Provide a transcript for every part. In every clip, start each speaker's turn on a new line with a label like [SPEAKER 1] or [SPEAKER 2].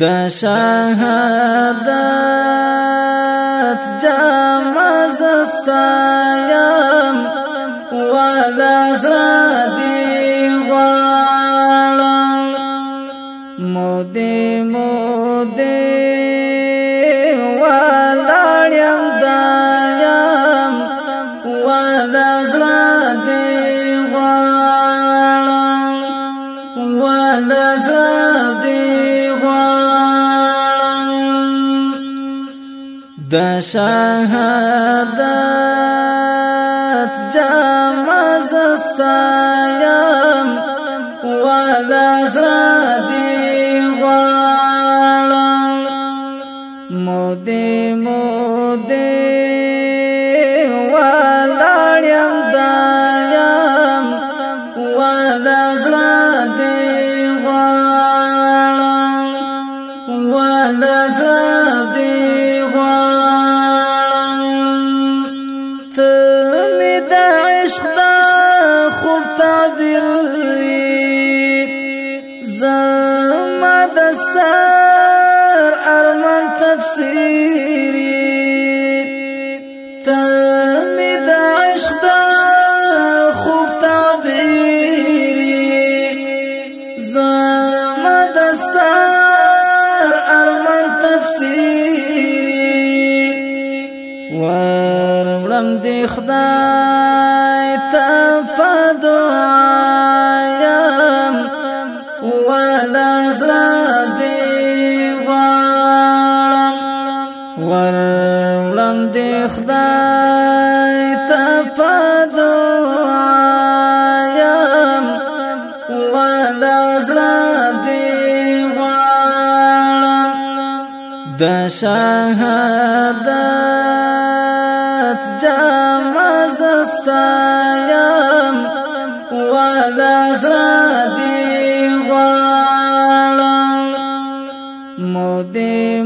[SPEAKER 1] د شهادت جام زستان د شهادت جام زستایم ولا زادي تعبیر زړه دی غواړم د شهادت جام زستایم ولا زړه دی غواړم مو دی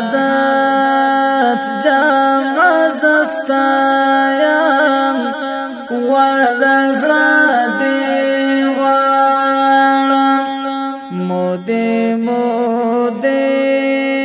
[SPEAKER 1] سعادت جام زستایم ورزرا دی غارم مودی مودی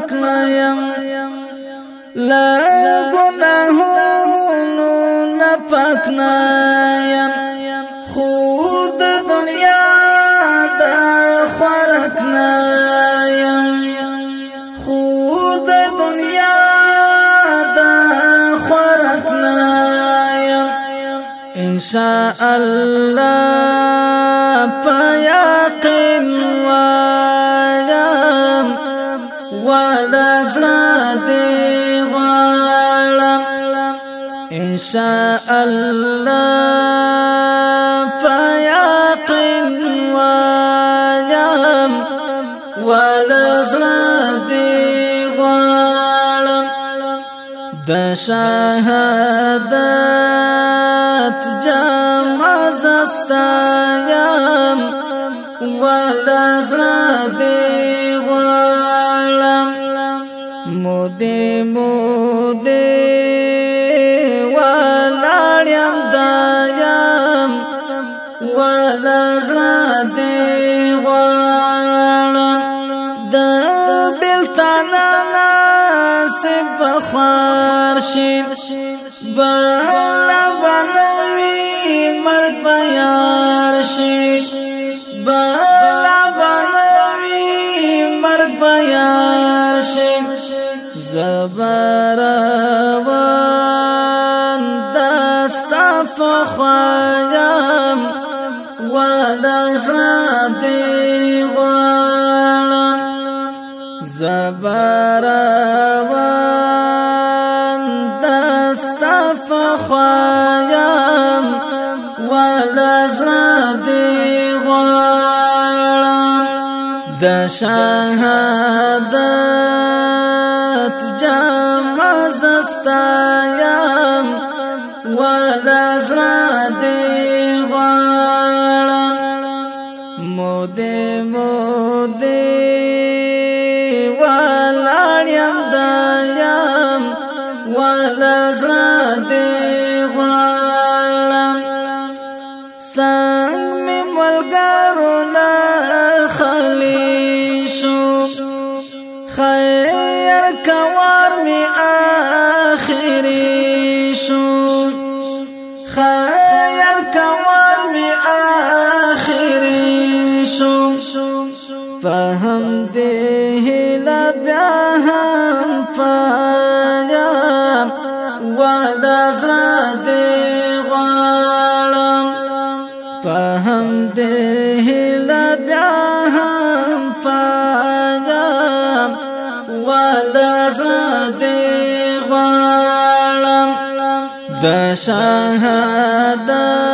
[SPEAKER 1] پاکلم لا گناهونو نه پاکلم خود دنیا دا خورکنم خود دنیا دا خورکنم ان شاء الله غواړه زړه دې غواړه ان شاء الله فيقين ويم ولزړه دې غواړه د شهادت جام زستایم ولزړه دې ولاړم دایم ولا زړه دې غواړم د بلتان نصیب خوار شي بل تاسو خوایام والا زادي والا زبروان تاسو خوایام والا زادي والا د شهادت でもで دې هلا بیا هم پایا ودا زړه دې غړم په هم دې هلا بیا هم پایا ودا زړه دې غړم د شهادت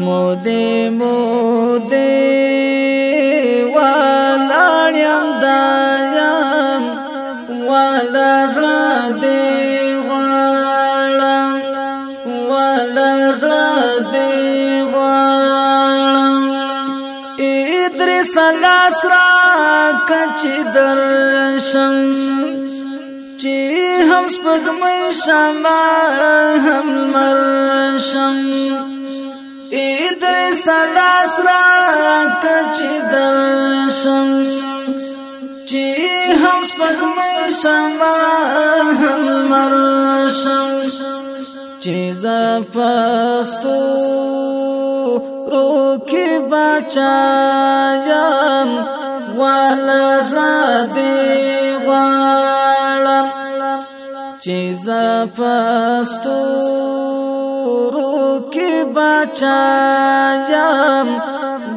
[SPEAKER 1] مودې مودې ولاړم دا یم ولا زړه دې غړم ولا زړه دې غړم ادریس لاس را کچ درشم چې هم سپګمې شمه هم مرشم د صدا سرا کچ درشم چې هم سپګمې سما هم مرشم چې زفستو روکي بچایم ولا زادي غالم چې زفستو چایم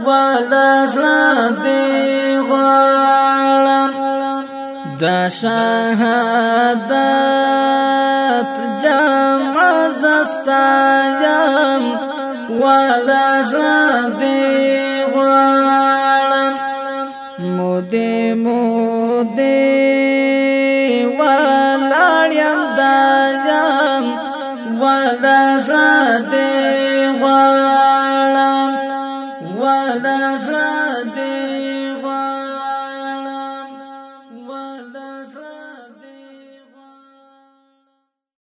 [SPEAKER 1] والا زړه دی غواړم د شهادت جام زستایم والا زړه دی غواړم